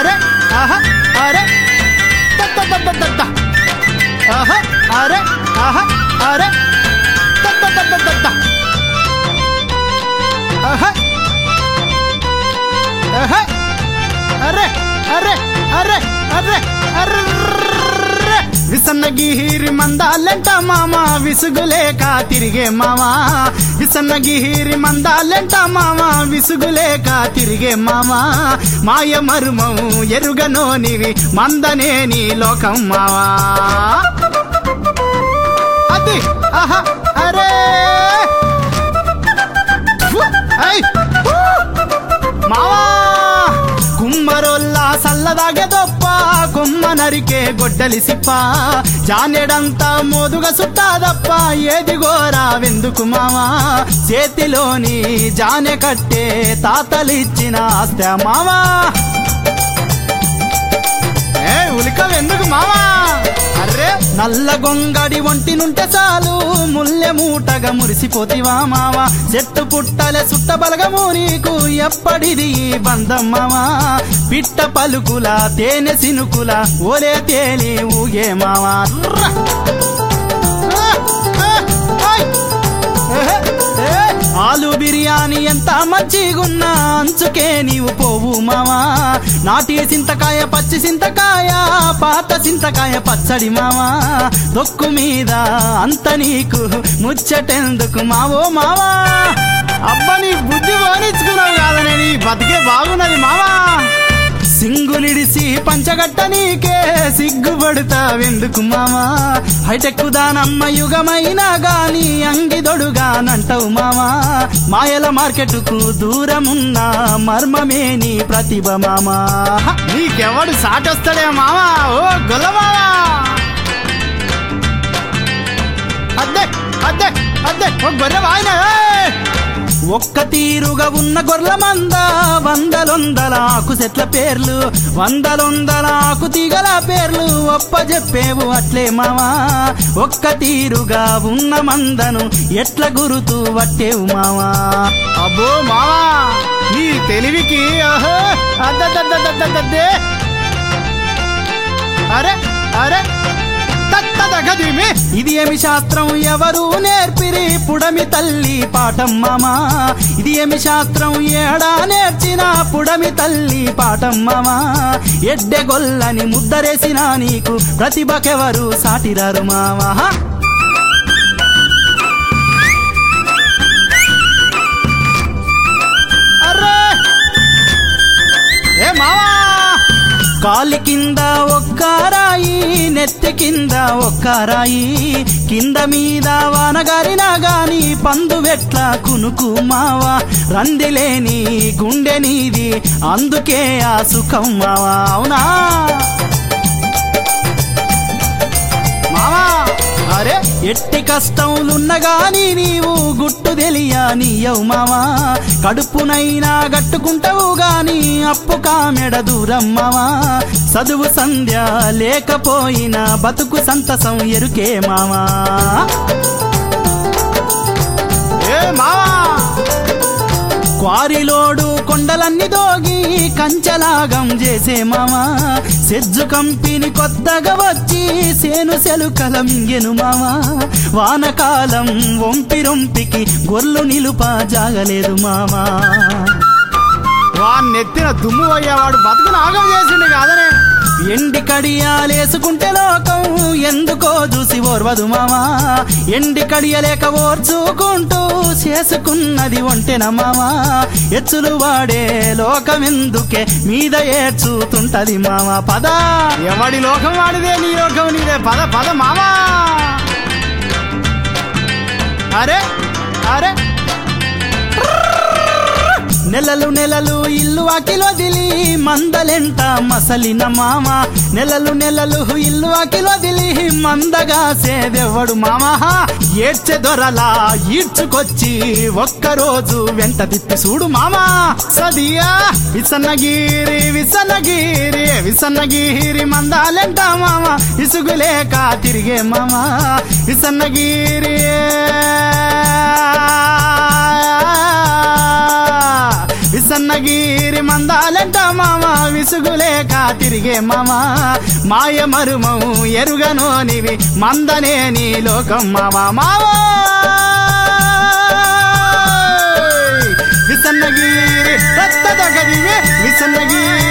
అరే ఆహా అరే ద, ద, ద, ద, ద, ద. ఆహా అరే ఆహా అరే ద, ద, ద, ద, ద, ద. ఆహా ఆహా అరే అరే అరే అరే అర్రే విసన్నగిరి మందాలంట మామ విసుగులేక తిరిగే మామ. విసన్నగిరి మందాలంట మామ విసుగులేక తిరిగే మామా. మాయ మర్మం ఎరుగనోనివి మందనేని లోకం మావా. అది ఆహా అరే. మావా కుమ్మరోల్లా సల్లదాగదో నరికే గొడ్డలి సిప్ప. జానెడంతా మోదుగా సుట్టాదప్ప. ఏది గోరా వెందుకు మావా చేతిలోని జానె కట్టే తాతలిచ్చిన ఆస్త మావా ఏ ఉలికం ఎందుకు మావా అర్రే నల్ల గొంగడి ఒంటి నుంటే చాలు. ముల్లె మూటగా మురిసిపోతివా మావా? చెట్టు పుట్టలే సుట్ట బలగము నీకు. ఎప్పటిది ఈ పిట్ట పలుకుల తేనె సినుకుల ఓలే తేలి ఊగే మావా. ఎంత మంచిగున్నా అంచుకే నీవు పోవు మావా. నాటి సింతకాయ పచ్చి సింతకాయ పాత సింతకాయ పచ్చడి మావా. దొక్కు మీద అంత నీకు ముచ్చటెందుకు మావో మావా. అబ్బా నీ బుద్ధి పోనిచ్చుకున్నావు కాదనే నీ బతికే బాగున్నది మావా. సింగులిడిసి పంచగట్ట నీకే సిగ్గుపడతావెందుకు మామా హైటెక్ దానమ్మ యుగమైనా గాని అంగిదొడుగానంటావు మామా మాయల మార్కెట్కు దూరమున్న మర్మమే నీ ప్రతిభ మామా. నీకెవడు సాటొస్తాడే మామా ఓ గొల్ల ఒక్క తీరుగా ఉన్న గొర్రెల మంద వందలొందల ఆకు చెట్ల పేర్లు వందలొందల ఆకు తీగల పేర్లు ఒప్ప చెప్పేవు అట్లే మావా. ఒక్క తీరుగా ఉన్న మందను ఎట్ల గురుతూ వట్టేవు మావా? అబ్బో మావా నీ తెలివికి ఆహా, అరే అరే తత్తదగదిమి. ఇది ఏమి శాస్త్రం? ఎవరు నేర్పిరి? పుడమి తల్లి పాఠం మామా. ఇది ఏమి శాస్త్రం? ఏడా నేర్చిన పుడమి తల్లి పాఠం మామా. ఎడ్డె గొల్లని ముద్దరేసిన నీకు ప్రతిభకెవరు సాటిరారు మామా? కాలి కింద ఒక్క రాయి నెత్తి కింద ఒక్క రాయి. కింద మీద వానగారినా గాని పందు వెట్ల కునుకు మావా రందిలేని గుండె నీది అందుకే ఆ సుఖం మావా. అవునా? కష్టంలున్నగాని నీవు గుట్టు తెలియ నీయవు మావా. కడుపునైనా గట్టుకుంటావు గాని అప్పు కామెడ దూరం మావా. చదువు సంధ్య లేకపోయినా బతుకు సంతసం ఎరుకే మావా. ఏ మావా క్వారిలోడు కొండలన్నీ దోగి కంచలాగం చేసే మామా. సెజ్జు కంపిని కొత్తగా వచ్చి సేను సెలుకల మింగెను మామా. వానకాలం వంపి రొంపికి గొర్లు నిలుప జాగలేదు మామా. వాన్నెత్తిన దుమ్ము అయ్యేవాడు బతుకును ఆగం చేసిండు కాదనే. ఎండి కడియాలేసుకుంటే లోకం ఎందుకో చూసి ఓర్వదు మామా. ఎండి కడియలేక ఓర్చుకుంటూ చేసుకున్నది ఒంటెన మామా. ఎచ్చులు వాడే లోకం ఎందుకే మీద ఏడ్చుతుంటది మామా. పద. ఎవడి లోకం వాడిదే నీ లోకం నీదే. పద పద మామా. అరే అరే. నెలలు నెలలు ఇల్లు అకిలొదిలి మందలెంట మసలిన మామ. నెలలు నెలలు ఇల్లు అకిలొదిలి మందగా సేదెవ్వడు మామ. ఏడ్చె దొరలా ఈడ్చుకొచ్చి ఒక్కరోజు వెంట తిప్పి చూడు మామ. సదియా విసన్నగిరి విసన్నగిరి విసన్నగిరి మందాలెంట మామ. ఇసుగులేక తిరిగే మామ. విసన్నగిరి విసన్నగిరి మందాలంట మామ విసుగులేక తిరిగే మామా. మాయ మరుమం ఎరుగనోనివి మందనే నీ లోకం మామా మావా! విసన్నగిరి రత్తదొగదివే విసన్నగిరి